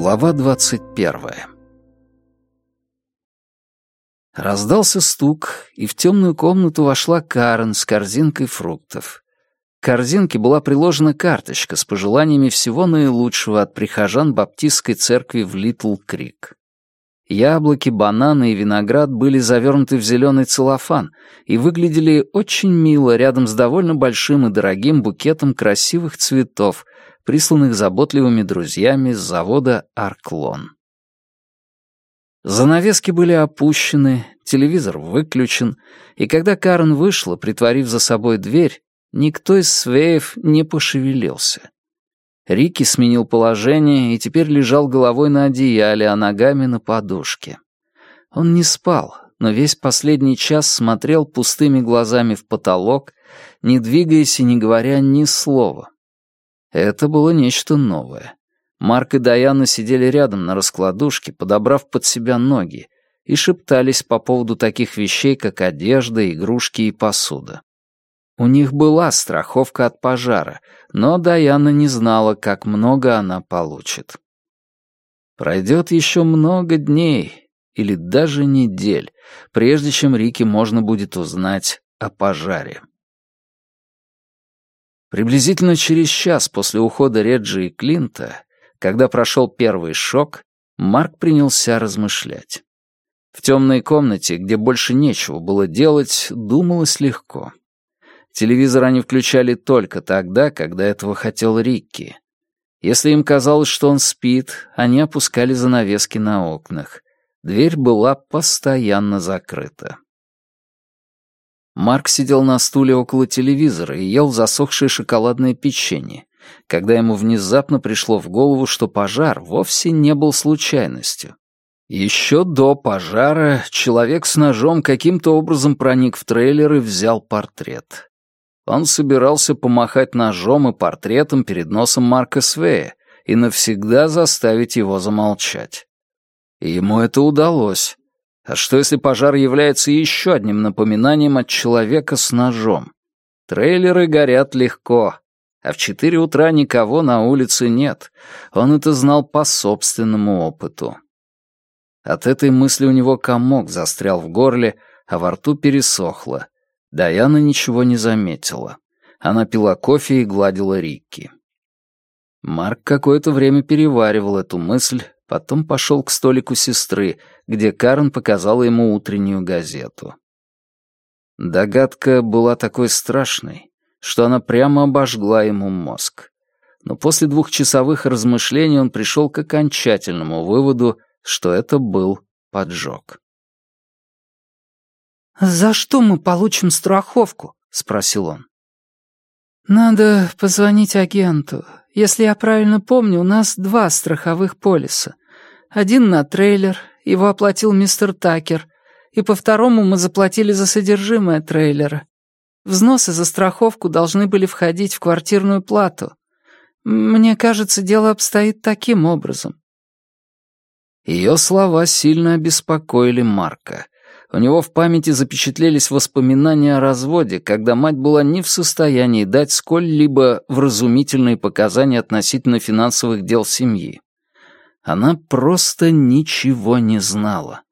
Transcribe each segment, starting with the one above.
Глава двадцать первая Раздался стук, и в темную комнату вошла Карен с корзинкой фруктов. К корзинке была приложена карточка с пожеланиями всего наилучшего от прихожан Баптистской церкви в Литл Крик. Яблоки, бананы и виноград были завернуты в зеленый целлофан и выглядели очень мило рядом с довольно большим и дорогим букетом красивых цветов, присланных заботливыми друзьями с завода «Арклон». Занавески были опущены, телевизор выключен, и когда Карен вышла, притворив за собой дверь, никто из свеев не пошевелился. Рики сменил положение и теперь лежал головой на одеяле, а ногами на подушке. Он не спал, но весь последний час смотрел пустыми глазами в потолок, не двигаясь и не говоря ни слова. Это было нечто новое. Марк и Даяна сидели рядом на раскладушке, подобрав под себя ноги, и шептались по поводу таких вещей, как одежда, игрушки и посуда. У них была страховка от пожара, но Даяна не знала, как много она получит. Пройдет еще много дней или даже недель, прежде чем Рике можно будет узнать о пожаре. Приблизительно через час после ухода Реджи и Клинта когда прошел первый шок, Марк принялся размышлять. В темной комнате, где больше нечего было делать, думалось легко. Телевизор они включали только тогда, когда этого хотел Рикки. Если им казалось, что он спит, они опускали занавески на окнах. Дверь была постоянно закрыта. Марк сидел на стуле около телевизора и ел засохшее шоколадное печенье, когда ему внезапно пришло в голову, что пожар вовсе не был случайностью. Еще до пожара человек с ножом каким-то образом проник в трейлер и взял портрет. Он собирался помахать ножом и портретом перед носом Марка Свея и навсегда заставить его замолчать. И ему это удалось. А что если пожар является еще одним напоминанием от человека с ножом? Трейлеры горят легко, а в четыре утра никого на улице нет. Он это знал по собственному опыту. От этой мысли у него комок застрял в горле, а во рту пересохло. Даяна ничего не заметила. Она пила кофе и гладила Рикки. Марк какое-то время переваривал эту мысль, потом пошел к столику сестры, где Карен показала ему утреннюю газету. Догадка была такой страшной, что она прямо обожгла ему мозг. Но после двухчасовых размышлений он пришел к окончательному выводу, что это был поджог. «За что мы получим страховку?» — спросил он. «Надо позвонить агенту. Если я правильно помню, у нас два страховых полиса. Один на трейлер, его оплатил мистер Такер, и по второму мы заплатили за содержимое трейлера. Взносы за страховку должны были входить в квартирную плату. Мне кажется, дело обстоит таким образом». Ее слова сильно обеспокоили Марка. У него в памяти запечатлелись воспоминания о разводе, когда мать была не в состоянии дать сколь-либо вразумительные показания относительно финансовых дел семьи. Она просто ничего не знала.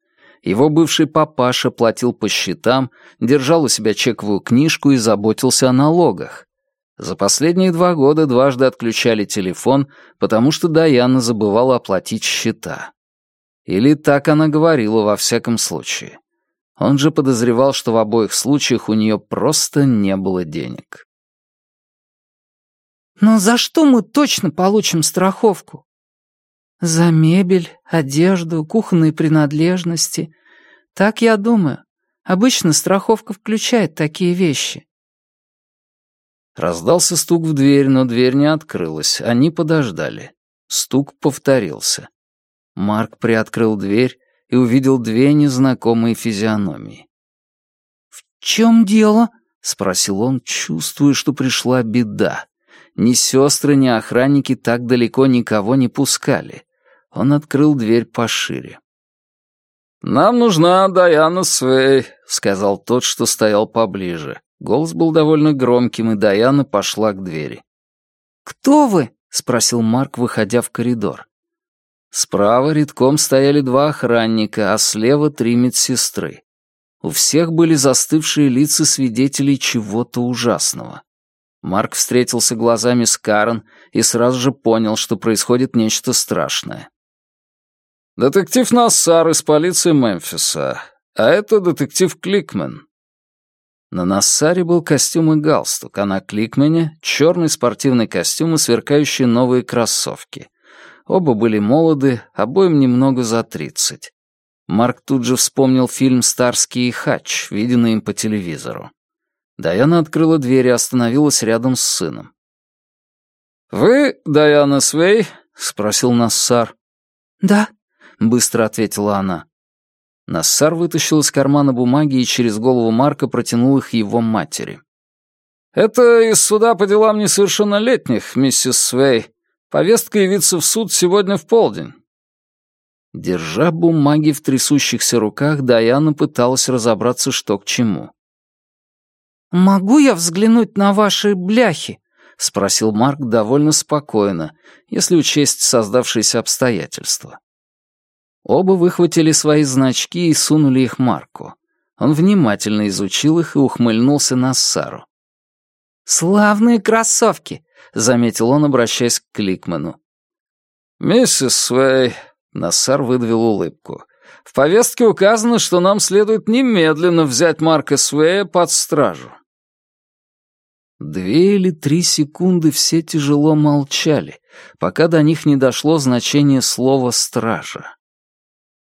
Его бывший папаша платил по счетам, держал у себя чековую книжку и заботился о налогах. За последние два года дважды отключали телефон, потому что Даяна забывала оплатить счета. Или так она говорила во всяком случае. Он же подозревал, что в обоих случаях у нее просто не было денег. «Но за что мы точно получим страховку?» За мебель, одежду, кухонные принадлежности. Так я думаю. Обычно страховка включает такие вещи. Раздался стук в дверь, но дверь не открылась. Они подождали. Стук повторился. Марк приоткрыл дверь и увидел две незнакомые физиономии. «В чем дело?» — спросил он, чувствуя, что пришла беда. Ни сестры, ни охранники так далеко никого не пускали. Он открыл дверь пошире. «Нам нужна Даяна Свей», — сказал тот, что стоял поближе. Голос был довольно громким, и Даяна пошла к двери. «Кто вы?» — спросил Марк, выходя в коридор. Справа редком стояли два охранника, а слева три медсестры. У всех были застывшие лица свидетелей чего-то ужасного. Марк встретился глазами с Карен и сразу же понял, что происходит нечто страшное. «Детектив Нассар из полиции Мемфиса, а это детектив Кликмен». На Нассаре был костюм и галстук, а на Кликмене — черный спортивный костюм и сверкающие новые кроссовки. Оба были молоды, обоим немного за тридцать. Марк тут же вспомнил фильм «Старский хач», виденный им по телевизору. Даяна открыла дверь и остановилась рядом с сыном. «Вы Даяна Свей?» — спросил Нассар. «Да», — быстро ответила она. Нассар вытащил из кармана бумаги и через голову Марка протянул их его матери. «Это из суда по делам несовершеннолетних, миссис Свей. Повестка явится в суд сегодня в полдень. Держа бумаги в трясущихся руках, Даяна пыталась разобраться, что к чему. «Могу я взглянуть на ваши бляхи?» — спросил Марк довольно спокойно, если учесть создавшиеся обстоятельства. Оба выхватили свои значки и сунули их Марку. Он внимательно изучил их и ухмыльнулся на Сару. «Славные кроссовки!» — заметил он, обращаясь к Кликману. «Миссис Свей, Нассар выдавил улыбку. «В повестке указано, что нам следует немедленно взять Марка Свея под стражу». Две или три секунды все тяжело молчали, пока до них не дошло значение слова «стража».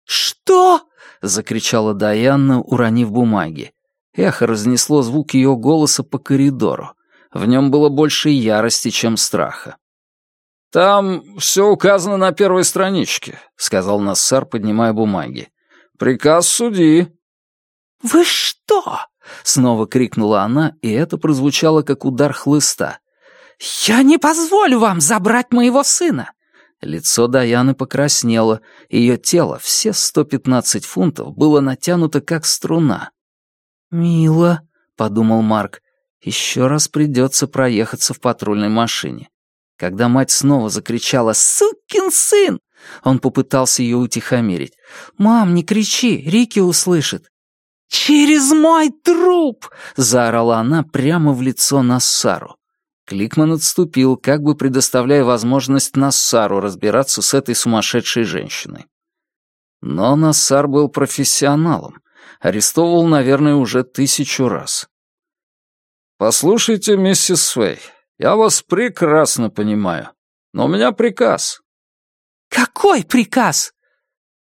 «Что?» — закричала Даяна, уронив бумаги. Эхо разнесло звук ее голоса по коридору. В нем было больше ярости, чем страха. «Там все указано на первой страничке», — сказал Нассар, поднимая бумаги. «Приказ судьи». «Вы что?» — снова крикнула она, и это прозвучало как удар хлыста. «Я не позволю вам забрать моего сына!» Лицо Даяны покраснело, ее тело, все 115 фунтов, было натянуто как струна. «Мило», — подумал Марк, — «еще раз придется проехаться в патрульной машине. Когда мать снова закричала «Сукин сын!», он попытался ее утихомирить. «Мам, не кричи, Рики услышит». «Через мой труп!» — заорала она прямо в лицо Нассару. Кликман отступил, как бы предоставляя возможность Нассару разбираться с этой сумасшедшей женщиной. Но Нассар был профессионалом. Арестовывал, наверное, уже тысячу раз. «Послушайте, миссис Свей, я вас прекрасно понимаю. Но у меня приказ». «Какой приказ?»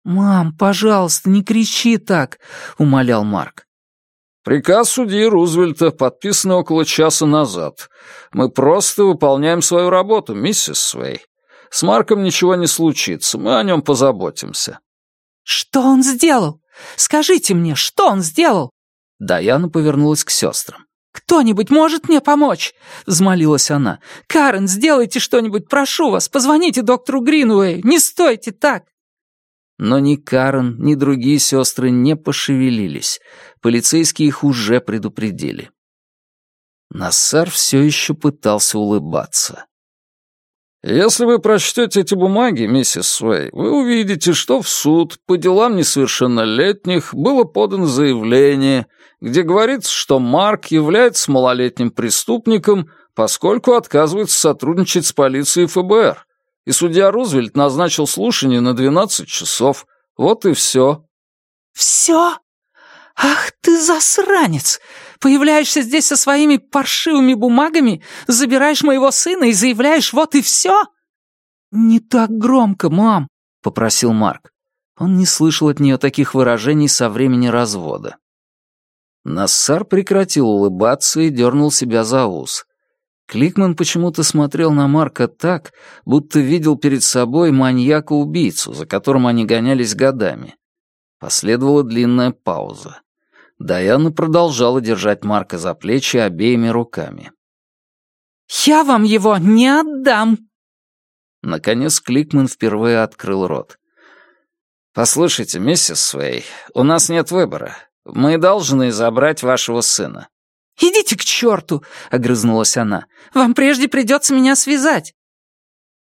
«Мам, пожалуйста, не кричи так», — умолял Марк. «Приказ судьи Рузвельта, подписан около часа назад. Мы просто выполняем свою работу, миссис Свей. С Марком ничего не случится, мы о нем позаботимся». «Что он сделал? Скажите мне, что он сделал?» Даяна повернулась к сестрам. «Кто-нибудь может мне помочь?» — взмолилась она. «Карен, сделайте что-нибудь, прошу вас, позвоните доктору Гринуэй, не стойте так!» Но ни Карен, ни другие сестры не пошевелились. Полицейские их уже предупредили. Нассар все еще пытался улыбаться. «Если вы прочтете эти бумаги, миссис Суэй, вы увидите, что в суд по делам несовершеннолетних было подано заявление, где говорится, что Марк является малолетним преступником, поскольку отказывается сотрудничать с полицией ФБР. И судья Рузвельт назначил слушание на 12 часов. Вот и все». «Все? Ах ты засранец! Появляешься здесь со своими паршивыми бумагами, забираешь моего сына и заявляешь «вот и все»?» «Не так громко, мам», — попросил Марк. Он не слышал от нее таких выражений со времени развода. Нассар прекратил улыбаться и дернул себя за ус. Кликман почему-то смотрел на Марка так, будто видел перед собой маньяка-убийцу, за которым они гонялись годами. Последовала длинная пауза. Даяна продолжала держать Марка за плечи обеими руками. «Я вам его не отдам!» Наконец Кликман впервые открыл рот. «Послушайте, миссис Свей, у нас нет выбора. Мы должны забрать вашего сына». «Идите к черту!» — огрызнулась она. «Вам прежде придется меня связать».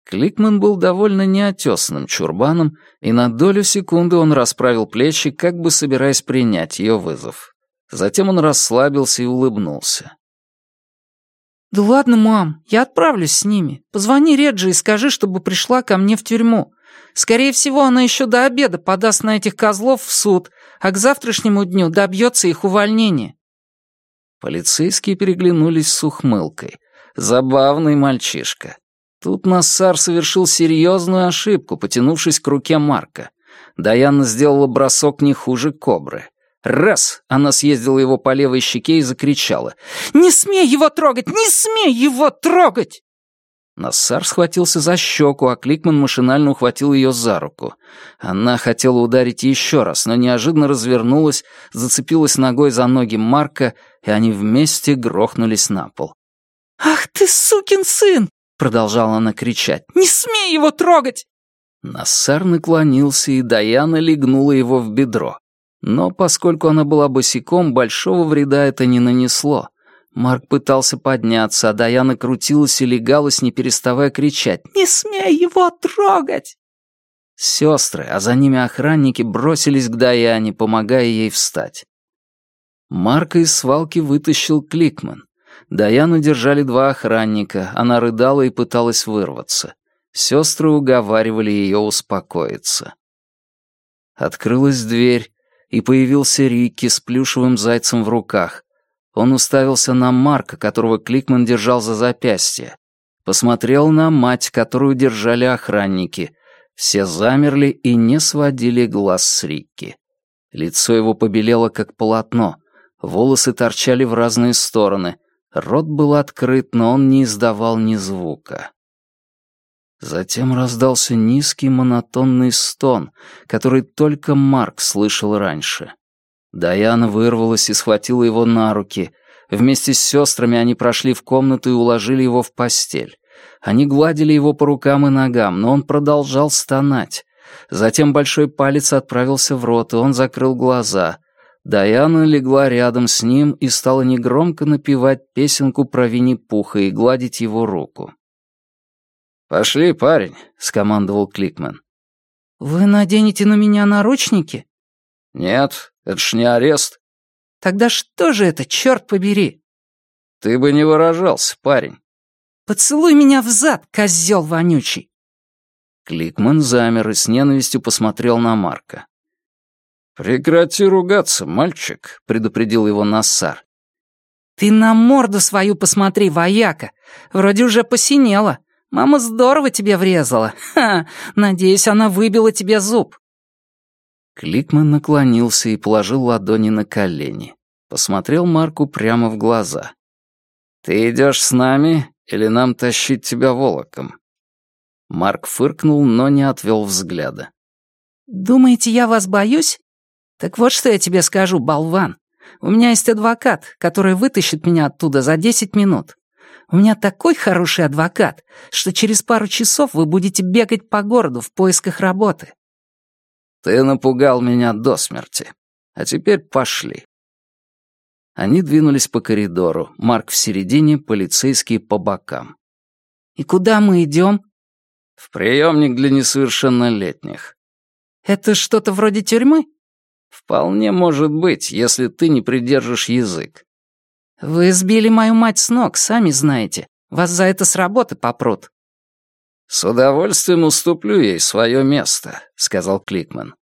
Кликман был довольно неотесанным чурбаном, и на долю секунды он расправил плечи, как бы собираясь принять ее вызов. Затем он расслабился и улыбнулся. «Да ладно, мам, я отправлюсь с ними. Позвони Реджи и скажи, чтобы пришла ко мне в тюрьму. Скорее всего, она еще до обеда подаст на этих козлов в суд, а к завтрашнему дню добьется их увольнения». Полицейские переглянулись с ухмылкой. Забавный мальчишка. Тут Нассар совершил серьезную ошибку, потянувшись к руке Марка. Даяна сделала бросок не хуже кобры. Раз! Она съездила его по левой щеке и закричала. «Не смей его трогать! Не смей его трогать!» Нассар схватился за щеку, а Кликман машинально ухватил ее за руку. Она хотела ударить еще раз, но неожиданно развернулась, зацепилась ногой за ноги Марка, и они вместе грохнулись на пол. «Ах ты, сукин сын!» — продолжала она кричать. «Не смей его трогать!» Нассар наклонился, и Даяна легнула его в бедро. Но поскольку она была босиком, большого вреда это не нанесло. Марк пытался подняться, а Даяна крутилась и легалась, не переставая кричать «Не смей его трогать!». Сестры, а за ними охранники бросились к Даяне, помогая ей встать. Марка из свалки вытащил Кликман. Даяну держали два охранника, она рыдала и пыталась вырваться. Сестры уговаривали ее успокоиться. Открылась дверь, и появился Рикки с плюшевым зайцем в руках. Он уставился на Марка, которого Кликман держал за запястье. Посмотрел на мать, которую держали охранники. Все замерли и не сводили глаз с Рикки. Лицо его побелело, как полотно. Волосы торчали в разные стороны. Рот был открыт, но он не издавал ни звука. Затем раздался низкий монотонный стон, который только Марк слышал раньше. Даяна вырвалась и схватила его на руки. Вместе с сестрами они прошли в комнату и уложили его в постель. Они гладили его по рукам и ногам, но он продолжал стонать. Затем большой палец отправился в рот, и он закрыл глаза. Даяна легла рядом с ним и стала негромко напевать песенку про Винни-Пуха и гладить его руку. «Пошли, парень», — скомандовал Кликман. «Вы наденете на меня наручники?» «Нет, это ж не арест». «Тогда что же это, черт побери?» «Ты бы не выражался, парень». «Поцелуй меня в зад, козел вонючий!» Кликман замер и с ненавистью посмотрел на Марка. «Прекрати ругаться, мальчик», — предупредил его Нассар. «Ты на морду свою посмотри, вояка. Вроде уже посинела. Мама здорово тебе врезала. Ха, надеюсь, она выбила тебе зуб. Кликман наклонился и положил ладони на колени. Посмотрел Марку прямо в глаза. «Ты идешь с нами или нам тащить тебя волоком?» Марк фыркнул, но не отвел взгляда. «Думаете, я вас боюсь? Так вот что я тебе скажу, болван. У меня есть адвокат, который вытащит меня оттуда за десять минут. У меня такой хороший адвокат, что через пару часов вы будете бегать по городу в поисках работы. Ты напугал меня до смерти. А теперь пошли. Они двинулись по коридору. Марк в середине, полицейские по бокам. «И куда мы идем?» «В приемник для несовершеннолетних». «Это что-то вроде тюрьмы?» «Вполне может быть, если ты не придержишь язык». «Вы сбили мою мать с ног, сами знаете. Вас за это с работы попрут». «С удовольствием уступлю ей свое место», — сказал Кликман.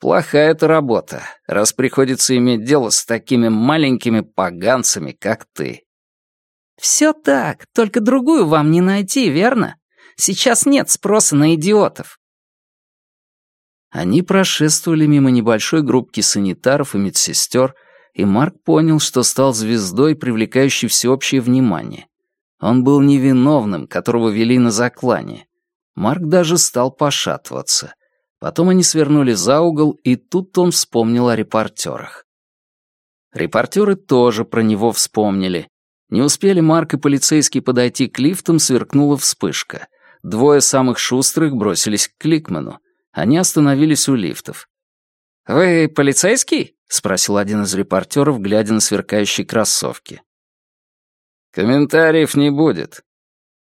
«Плохая это работа, раз приходится иметь дело с такими маленькими поганцами, как ты». «Все так, только другую вам не найти, верно? Сейчас нет спроса на идиотов». Они прошествовали мимо небольшой группки санитаров и медсестер, и Марк понял, что стал звездой, привлекающей всеобщее внимание. Он был невиновным, которого вели на заклане. Марк даже стал пошатываться. Потом они свернули за угол, и тут он вспомнил о репортерах. Репортеры тоже про него вспомнили. Не успели Марк и полицейский подойти к лифтам, сверкнула вспышка. Двое самых шустрых бросились к Кликману. Они остановились у лифтов. «Вы полицейский?» — спросил один из репортеров, глядя на сверкающие кроссовки. «Комментариев не будет.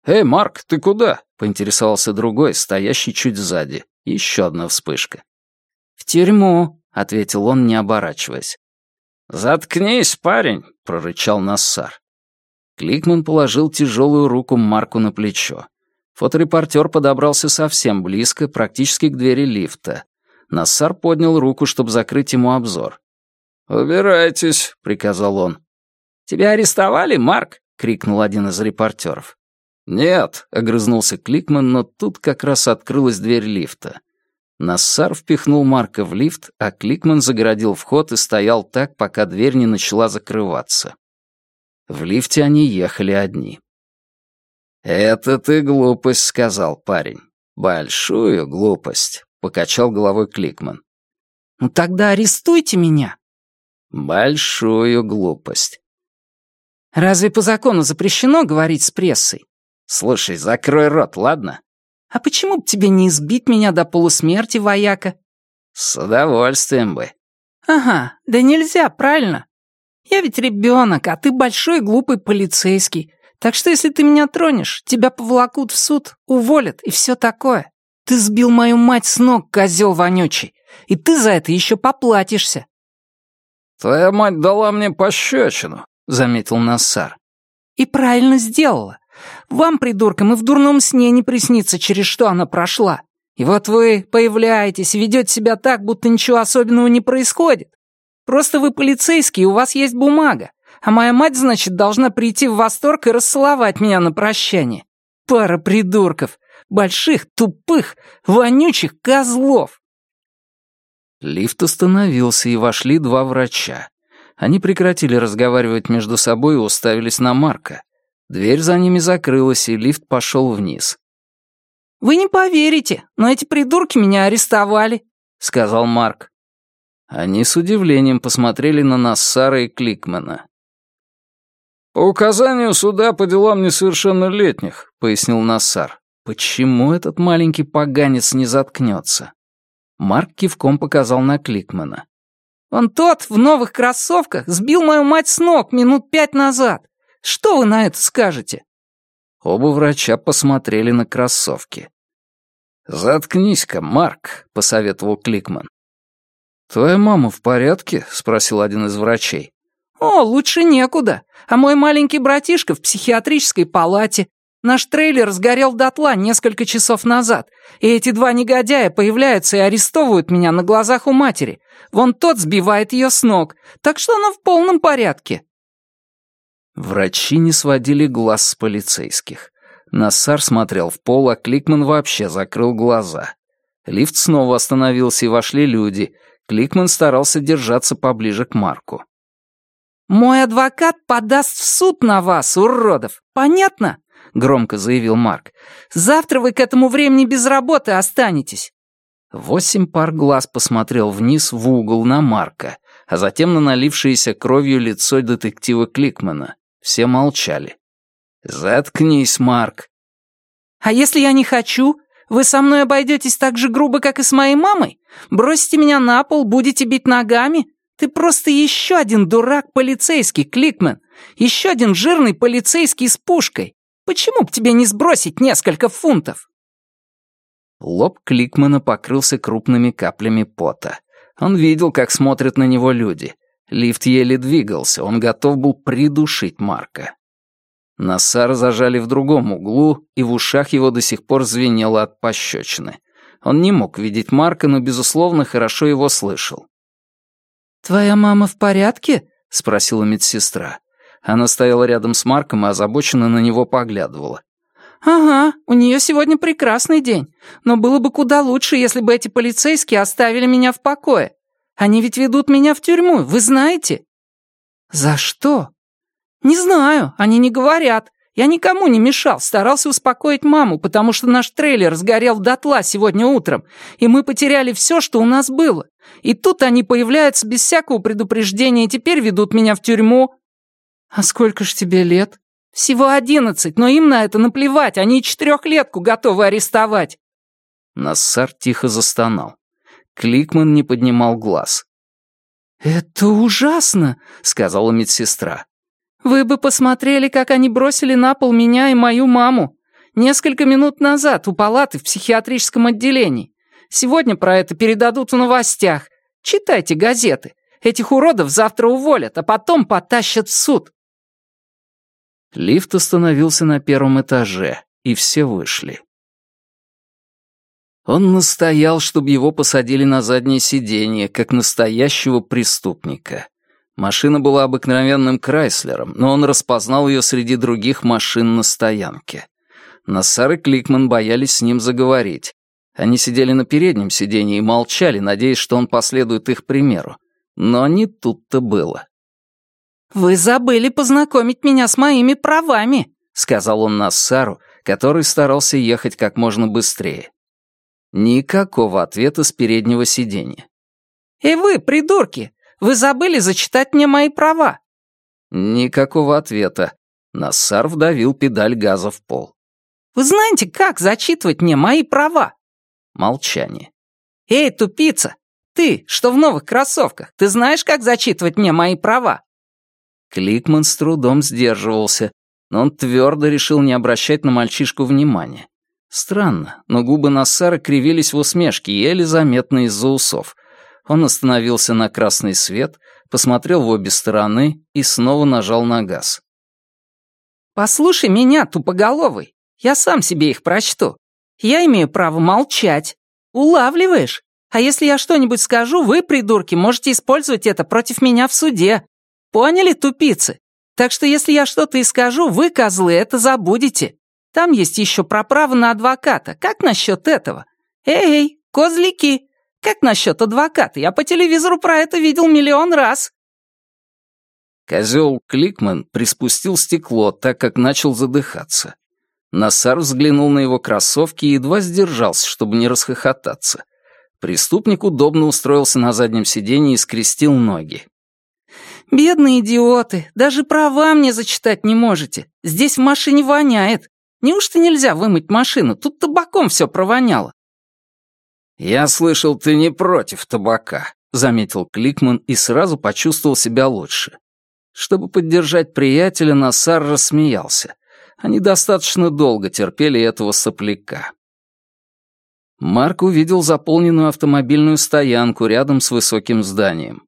«Эй, Марк, ты куда?» — поинтересовался другой, стоящий чуть сзади. Еще одна вспышка. «В тюрьму», — ответил он, не оборачиваясь. «Заткнись, парень!» — прорычал Нассар. Кликман положил тяжелую руку Марку на плечо. Фоторепортер подобрался совсем близко, практически к двери лифта. Нассар поднял руку, чтобы закрыть ему обзор. «Убирайтесь», — приказал он. «Тебя арестовали, Марк?» — крикнул один из репортеров. «Нет», — огрызнулся Кликман, но тут как раз открылась дверь лифта. Нассар впихнул Марка в лифт, а Кликман загородил вход и стоял так, пока дверь не начала закрываться. В лифте они ехали одни. «Это ты глупость», — сказал парень. «Большую глупость», — покачал головой Кликман. «Ну тогда арестуйте меня». «Большую глупость». «Разве по закону запрещено говорить с прессой?» «Слушай, закрой рот, ладно?» «А почему бы тебе не избить меня до полусмерти, вояка?» «С удовольствием бы». «Ага, да нельзя, правильно? Я ведь ребенок, а ты большой глупый полицейский. Так что если ты меня тронешь, тебя повлакут в суд, уволят и все такое. Ты сбил мою мать с ног, козел вонючий, и ты за это еще поплатишься». «Твоя мать дала мне пощечину», — заметил Нассар. «И правильно сделала. Вам, придуркам, и в дурном сне не приснится, через что она прошла. И вот вы появляетесь, ведете себя так, будто ничего особенного не происходит. Просто вы полицейский, и у вас есть бумага. А моя мать, значит, должна прийти в восторг и расцеловать меня на прощание. Пара придурков. Больших, тупых, вонючих козлов. Лифт остановился, и вошли два врача. Они прекратили разговаривать между собой и уставились на Марка. Дверь за ними закрылась, и лифт пошел вниз. «Вы не поверите, но эти придурки меня арестовали», — сказал Марк. Они с удивлением посмотрели на нас Сара и Кликмана. «По указанию суда по делам несовершеннолетних», — пояснил Нассар. «Почему этот маленький поганец не заткнется?» Марк кивком показал на Кликмана. «Он тот в новых кроссовках сбил мою мать с ног минут пять назад. Что вы на это скажете?» Оба врача посмотрели на кроссовки. «Заткнись-ка, Марк», — посоветовал Кликман. «Твоя мама в порядке?» — спросил один из врачей. «О, лучше некуда. А мой маленький братишка в психиатрической палате. Наш трейлер сгорел дотла несколько часов назад, и эти два негодяя появляются и арестовывают меня на глазах у матери. Вон тот сбивает ее с ног, так что она в полном порядке». Врачи не сводили глаз с полицейских. Нассар смотрел в пол, а Кликман вообще закрыл глаза. Лифт снова остановился, и вошли люди. Кликман старался держаться поближе к Марку. «Мой адвокат подаст в суд на вас, уродов, понятно?» — громко заявил Марк. «Завтра вы к этому времени без работы останетесь». Восемь пар глаз посмотрел вниз в угол на Марка, а затем на налившееся кровью лицо детектива Кликмана. Все молчали. «Заткнись, Марк». «А если я не хочу? Вы со мной обойдетесь так же грубо, как и с моей мамой? Бросите меня на пол, будете бить ногами? Ты просто еще один дурак полицейский, Кликман. Еще один жирный полицейский с пушкой. Почему б тебе не сбросить несколько фунтов?» Лоб Кликмана покрылся крупными каплями пота. Он видел, как смотрят на него люди — Лифт еле двигался, он готов был придушить Марка. Нассара зажали в другом углу, и в ушах его до сих пор звенело от пощечины. Он не мог видеть Марка, но, безусловно, хорошо его слышал. «Твоя мама в порядке?» — спросила медсестра. Она стояла рядом с Марком и озабоченно на него поглядывала. «Ага, у нее сегодня прекрасный день, но было бы куда лучше, если бы эти полицейские оставили меня в покое. Они ведь ведут меня в тюрьму, вы знаете?» «За что?» «Не знаю, они не говорят. Я никому не мешал, старался успокоить маму, потому что наш трейлер сгорел дотла сегодня утром, и мы потеряли все, что у нас было. И тут они появляются без всякого предупреждения и теперь ведут меня в тюрьму». «А сколько ж тебе лет?» «Всего одиннадцать, но им на это наплевать, они четырехлетку готовы арестовать». Нассар тихо застонал. Кликман не поднимал глаз. «Это ужасно», — сказала медсестра. «Вы бы посмотрели, как они бросили на пол меня и мою маму. Несколько минут назад у палаты в психиатрическом отделении. Сегодня про это передадут в новостях. Читайте газеты. Этих уродов завтра уволят, а потом потащат в суд». Лифт остановился на первом этаже, и все вышли. Он настоял, чтобы его посадили на заднее сиденье, как настоящего преступника. Машина была обыкновенным Крайслером, но он распознал ее среди других машин на стоянке. Нассар и Кликман боялись с ним заговорить. Они сидели на переднем сиденье и молчали, надеясь, что он последует их примеру. Но не тут-то было. «Вы забыли познакомить меня с моими правами», — сказал он Нассару, который старался ехать как можно быстрее. Никакого ответа с переднего сиденья. «И вы, придурки, вы забыли зачитать мне мои права?» Никакого ответа. Нассар вдавил педаль газа в пол. «Вы знаете, как зачитывать мне мои права?» Молчание. «Эй, тупица! Ты, что в новых кроссовках, ты знаешь, как зачитывать мне мои права?» Кликман с трудом сдерживался, но он твердо решил не обращать на мальчишку внимания. Странно, но губы Нассара кривились в усмешке, еле заметно из-за усов. Он остановился на красный свет, посмотрел в обе стороны и снова нажал на газ. «Послушай меня, тупоголовый. Я сам себе их прочту. Я имею право молчать. Улавливаешь? А если я что-нибудь скажу, вы, придурки, можете использовать это против меня в суде. Поняли, тупицы? Так что если я что-то и скажу, вы, козлы, это забудете. Там есть еще про право на адвоката. Как насчет этого? Эй, козляки, как насчет адвоката? Я по телевизору про это видел миллион раз. Козел Кликман приспустил стекло, так как начал задыхаться. Насар взглянул на его кроссовки и едва сдержался, чтобы не расхохотаться. Преступник удобно устроился на заднем сиденье и скрестил ноги. «Бедные идиоты, даже права мне зачитать не можете. Здесь в машине воняет. Неужто нельзя вымыть машину? Тут табаком все провоняло». «Я слышал, ты не против табака», — заметил Кликман и сразу почувствовал себя лучше. Чтобы поддержать приятеля, Насар рассмеялся. Они достаточно долго терпели этого сопляка. Марк увидел заполненную автомобильную стоянку рядом с высоким зданием.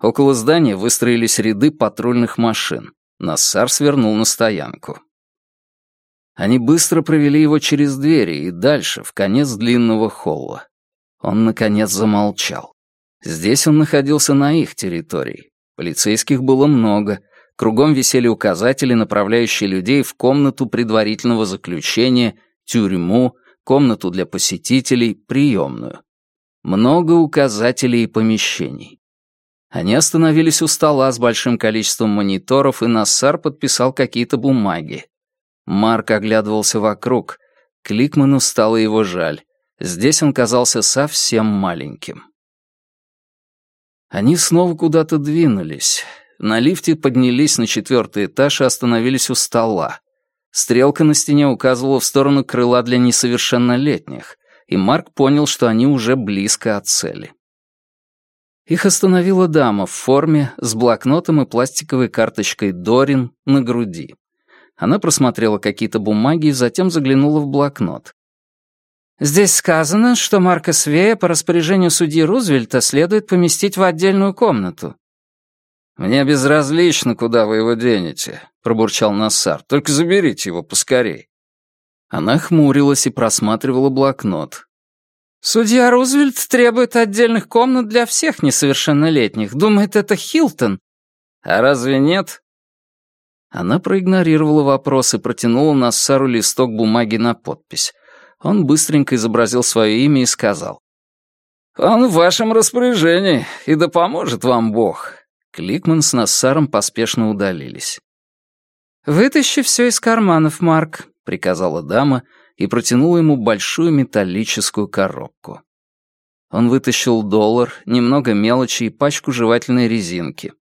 Около здания выстроились ряды патрульных машин. Нассар свернул на стоянку. Они быстро провели его через двери и дальше, в конец длинного холла. Он, наконец, замолчал. Здесь он находился на их территории. Полицейских было много. Кругом висели указатели, направляющие людей в комнату предварительного заключения, тюрьму, комнату для посетителей, приемную. Много указателей и помещений. Они остановились у стола с большим количеством мониторов, и Нассар подписал какие-то бумаги. Марк оглядывался вокруг. Кликману стало его жаль. Здесь он казался совсем маленьким. Они снова куда-то двинулись. На лифте поднялись на четвертый этаж и остановились у стола. Стрелка на стене указывала в сторону крыла для несовершеннолетних, и Марк понял, что они уже близко от цели. Их остановила дама в форме с блокнотом и пластиковой карточкой Дорин на груди. Она просмотрела какие-то бумаги и затем заглянула в блокнот. «Здесь сказано, что Марка Свея по распоряжению судьи Рузвельта следует поместить в отдельную комнату». «Мне безразлично, куда вы его денете», — пробурчал Нассар. «Только заберите его поскорей». Она хмурилась и просматривала блокнот. «Судья Рузвельт требует отдельных комнат для всех несовершеннолетних. Думает, это Хилтон». «А разве нет?» Она проигнорировала вопрос и протянула Нассару листок бумаги на подпись. Он быстренько изобразил свое имя и сказал. «Он в вашем распоряжении, и да поможет вам Бог». Кликман с Нассаром поспешно удалились. «Вытащи все из карманов, Марк», — приказала дама и протянула ему большую металлическую коробку. Он вытащил доллар, немного мелочи и пачку жевательной резинки.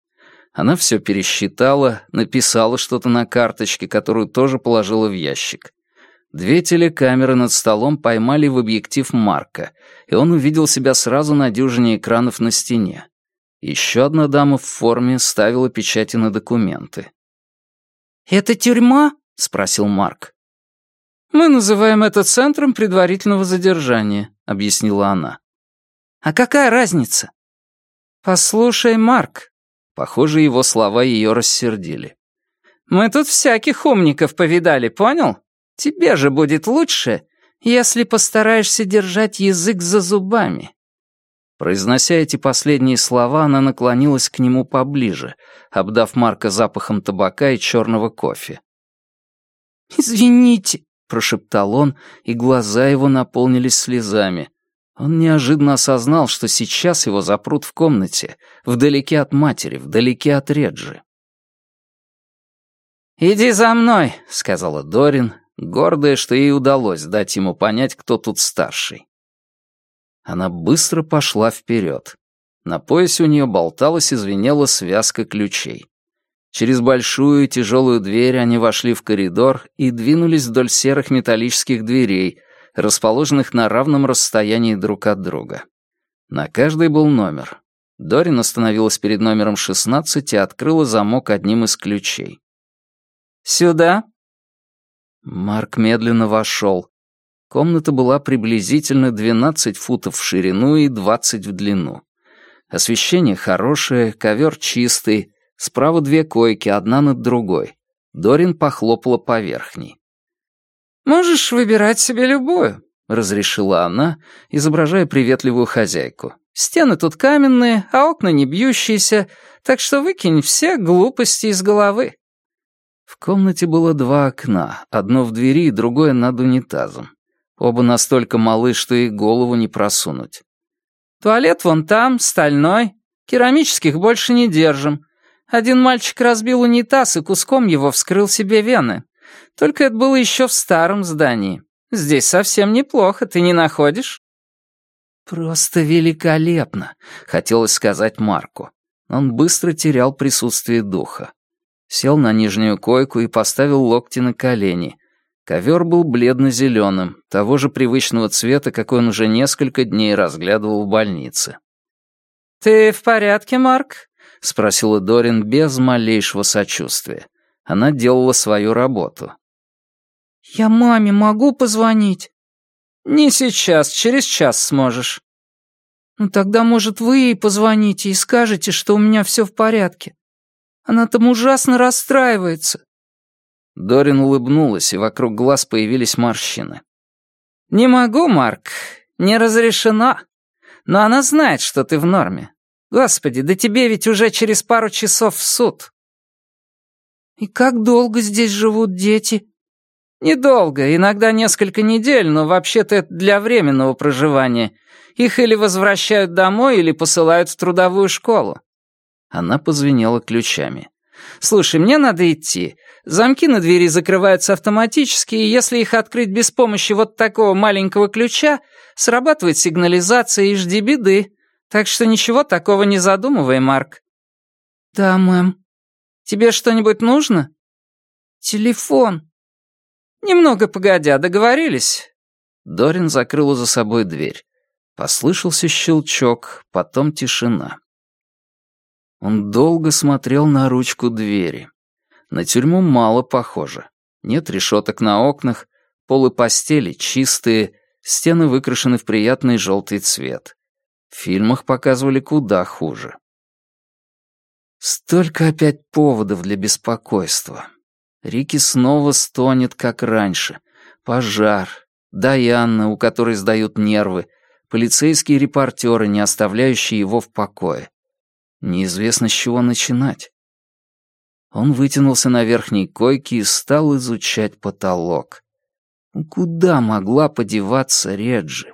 Она все пересчитала, написала что-то на карточке, которую тоже положила в ящик. Две телекамеры над столом поймали в объектив Марка, и он увидел себя сразу на дюжине экранов на стене. Еще одна дама в форме ставила печати на документы. «Это тюрьма?» — спросил Марк. «Мы называем это центром предварительного задержания», — объяснила она. «А какая разница?» «Послушай, Марк». Похоже, его слова ее рассердили. «Мы тут всяких умников повидали, понял? Тебе же будет лучше, если постараешься держать язык за зубами». Произнося эти последние слова, она наклонилась к нему поближе, обдав Марка запахом табака и черного кофе. «Извините», — прошептал он, и глаза его наполнились слезами. Он неожиданно осознал, что сейчас его запрут в комнате, вдалеке от матери, вдалеке от Реджи. «Иди за мной», — сказала Дорин, гордая, что ей удалось дать ему понять, кто тут старший. Она быстро пошла вперед. На поясе у нее болталась и звенела связка ключей. Через большую тяжелую дверь они вошли в коридор и двинулись вдоль серых металлических дверей, расположенных на равном расстоянии друг от друга. На каждой был номер. Дорин остановилась перед номером 16 и открыла замок одним из ключей. «Сюда?» Марк медленно вошел, Комната была приблизительно 12 футов в ширину и 20 в длину. Освещение хорошее, ковер чистый, справа две койки, одна над другой. Дорин похлопала по верхней. «Можешь выбирать себе любую», — разрешила она, изображая приветливую хозяйку. «Стены тут каменные, а окна не бьющиеся, так что выкинь все глупости из головы». В комнате было два окна, одно в двери и другое над унитазом. Оба настолько малы, что и голову не просунуть. «Туалет вон там, стальной. Керамических больше не держим. Один мальчик разбил унитаз и куском его вскрыл себе вены. Только это было еще в старом здании. Здесь совсем неплохо, ты не находишь?» «Просто великолепно», — хотелось сказать Марку. Он быстро терял присутствие духа. Сел на нижнюю койку и поставил локти на колени — Ковер был бледно-зеленым, того же привычного цвета, какой он уже несколько дней разглядывал в больнице. «Ты в порядке, Марк?» — спросила Дорин без малейшего сочувствия. Она делала свою работу. «Я маме могу позвонить?» «Не сейчас, через час сможешь». «Ну тогда, может, вы ей позвоните и скажете, что у меня все в порядке. Она там ужасно расстраивается». Дорин улыбнулась, и вокруг глаз появились морщины. «Не могу, Марк, не разрешено. Но она знает, что ты в норме. Господи, да тебе ведь уже через пару часов в суд». «И как долго здесь живут дети?» «Недолго, иногда несколько недель, но вообще-то это для временного проживания. Их или возвращают домой, или посылают в трудовую школу». Она позвенела ключами. «Слушай, мне надо идти. Замки на двери закрываются автоматически, и если их открыть без помощи вот такого маленького ключа, срабатывает сигнализация и жди беды. Так что ничего такого не задумывай, Марк». «Да, мэм». «Тебе что-нибудь нужно?» «Телефон». «Немного погодя, договорились?» Дорин закрыла за собой дверь. Послышался щелчок, потом тишина. Он долго смотрел на ручку двери. На тюрьму мало похоже. Нет решеток на окнах, полы постели чистые, стены выкрашены в приятный желтый цвет. В фильмах показывали куда хуже. Столько опять поводов для беспокойства. Рики снова стонет, как раньше. Пожар. Дайанна, у которой сдают нервы. Полицейские репортеры, не оставляющие его в покое. Неизвестно, с чего начинать. Он вытянулся на верхней койке и стал изучать потолок. Куда могла подеваться Реджи?